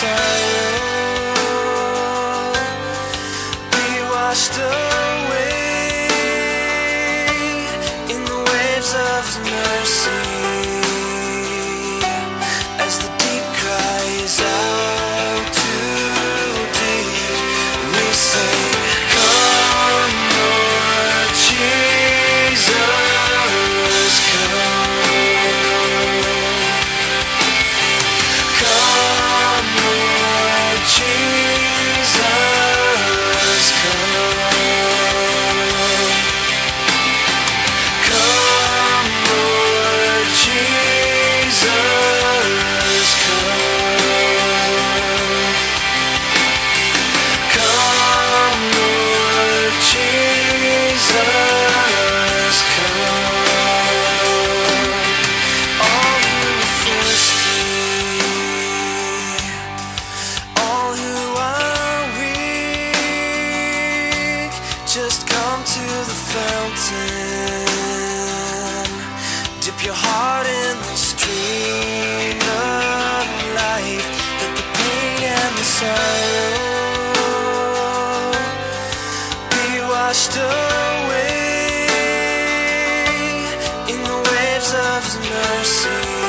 sorrow be washed away Lord come to the fountain. Dip your heart in the stream of life. Let the pain and the sorrow be washed away in the waves of His mercy